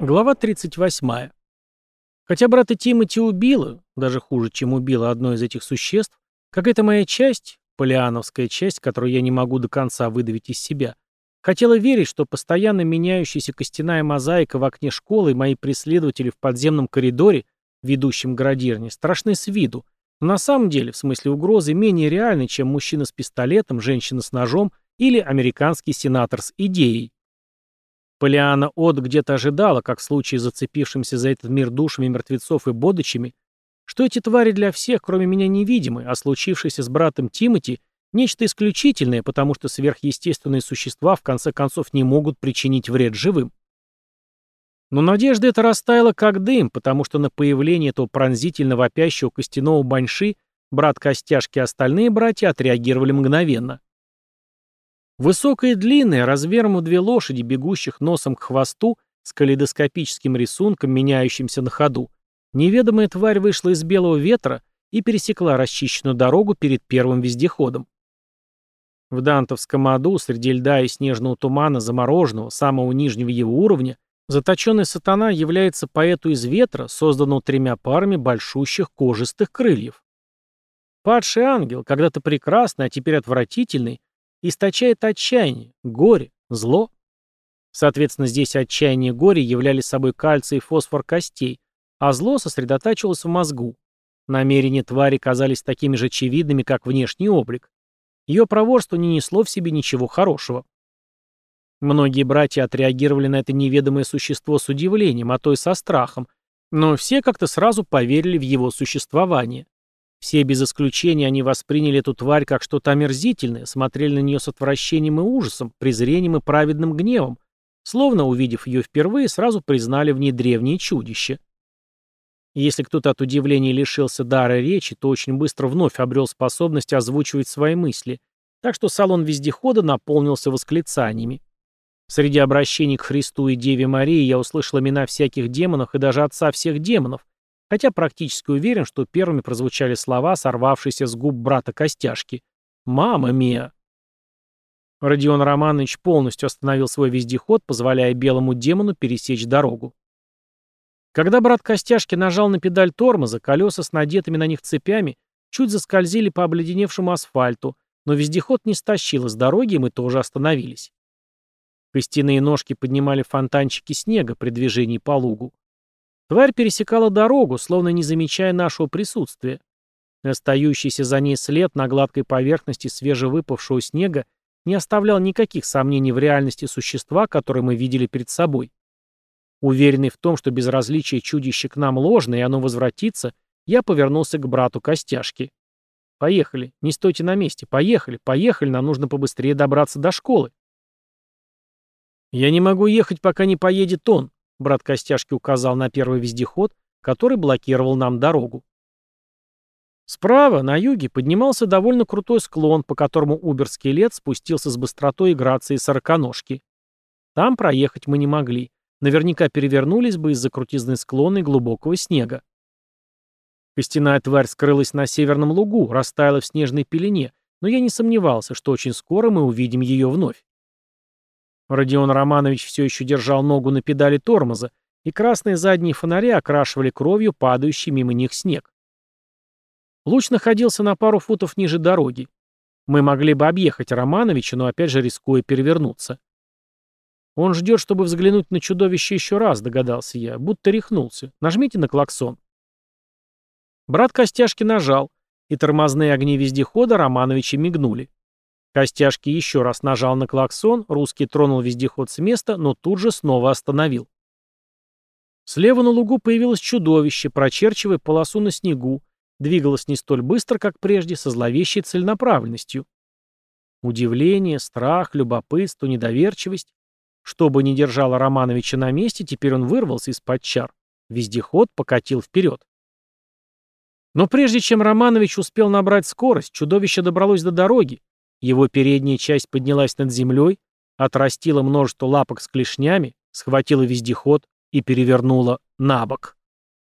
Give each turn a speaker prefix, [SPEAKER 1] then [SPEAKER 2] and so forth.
[SPEAKER 1] Глава 38. Хотя брата Тимати убило, даже хуже, чем убило одно из этих существ, как эта моя часть, полиановская часть, которую я не могу до конца выдавить из себя, хотела верить, что постоянно меняющаяся костяная мозаика в окне школы и мои преследователи в подземном коридоре, ведущем к градирне, страшны с виду, но на самом деле, в смысле угрозы, менее реальны, чем мужчина с пистолетом, женщина с ножом или американский сенатор с идеей. Полиана От где-то ожидала, как в случае с зацепившимся за этот мир душами мертвецов и бодычами, что эти твари для всех, кроме меня, невидимы, а случившееся с братом Тимати – нечто исключительное, потому что сверхъестественные существа в конце концов не могут причинить вред живым. Но надежда эта растаяла как дым, потому что на появление этого пронзительно вопящего костяного баньши брат Костяшки и остальные братья отреагировали мгновенно. Высокая и длинная, размером две лошади, бегущих носом к хвосту, с калейдоскопическим рисунком, меняющимся на ходу, неведомая тварь вышла из белого ветра и пересекла расчищенную дорогу перед первым вездеходом. В Дантовском аду, среди льда и снежного тумана замороженного, самого нижнего его уровня, заточенный сатана является поэту из ветра, созданного тремя парами большущих кожистых крыльев. Падший ангел, когда-то прекрасный, а теперь отвратительный, источает отчаяние, горе, зло. Соответственно, здесь отчаяние и горе являли собой кальций и фосфор костей, а зло сосредотачивалось в мозгу. Намерения твари казались такими же очевидными, как внешний облик. Ее проворство не несло в себе ничего хорошего. Многие братья отреагировали на это неведомое существо с удивлением, а то и со страхом, но все как-то сразу поверили в его существование. Все без исключения они восприняли эту тварь как что-то омерзительное, смотрели на нее с отвращением и ужасом, презрением и праведным гневом, словно, увидев ее впервые, сразу признали в ней древнее чудище. если кто-то от удивления лишился дара речи, то очень быстро вновь обрел способность озвучивать свои мысли, так что салон вездехода наполнился восклицаниями. Среди обращений к Христу и Деве Марии я услышал имена всяких демонов и даже отца всех демонов, хотя практически уверен, что первыми прозвучали слова, сорвавшиеся с губ брата Костяшки. «Мама мия!» Родион Романович полностью остановил свой вездеход, позволяя белому демону пересечь дорогу. Когда брат Костяшки нажал на педаль тормоза, колеса с надетыми на них цепями чуть заскользили по обледеневшему асфальту, но вездеход не стащил с дороги, и мы тоже остановились. Костяные ножки поднимали фонтанчики снега при движении по лугу. Тварь пересекала дорогу, словно не замечая нашего присутствия. Остающийся за ней след на гладкой поверхности свежевыпавшего снега не оставлял никаких сомнений в реальности существа, которое мы видели перед собой. Уверенный в том, что безразличие чудища к нам ложно, и оно возвратится, я повернулся к брату Костяшки. «Поехали, не стойте на месте, поехали, поехали, нам нужно побыстрее добраться до школы». «Я не могу ехать, пока не поедет он», Брат Костяшки указал на первый вездеход, который блокировал нам дорогу. Справа, на юге, поднимался довольно крутой склон, по которому убер-скелет спустился с быстротой и грацией сороконожки. Там проехать мы не могли. Наверняка перевернулись бы из-за крутизны склона и глубокого снега. Костяная тварь скрылась на северном лугу, растаяла в снежной пелене, но я не сомневался, что очень скоро мы увидим ее вновь. Родион Романович все еще держал ногу на педали тормоза, и красные задние фонари окрашивали кровью падающий мимо них снег. Луч находился на пару футов ниже дороги. Мы могли бы объехать Романовича, но опять же рискуя перевернуться. Он ждет, чтобы взглянуть на чудовище еще раз, догадался я, будто рехнулся. Нажмите на клаксон. Брат Костяшки нажал, и тормозные огни вездехода Романовича мигнули. Костяшки еще раз нажал на клаксон, русский тронул вездеход с места, но тут же снова остановил. Слева на лугу появилось чудовище, прочерчивая полосу на снегу, двигалось не столь быстро, как прежде, со зловещей целенаправленностью. Удивление, страх, любопытство, недоверчивость. Что бы ни держало Романовича на месте, теперь он вырвался из-под чар. Вездеход покатил вперед. Но прежде чем Романович успел набрать скорость, чудовище добралось до дороги, его передняя часть поднялась над землей, отрастила множество лапок с клешнями, схватила вездеход и перевернула на бок.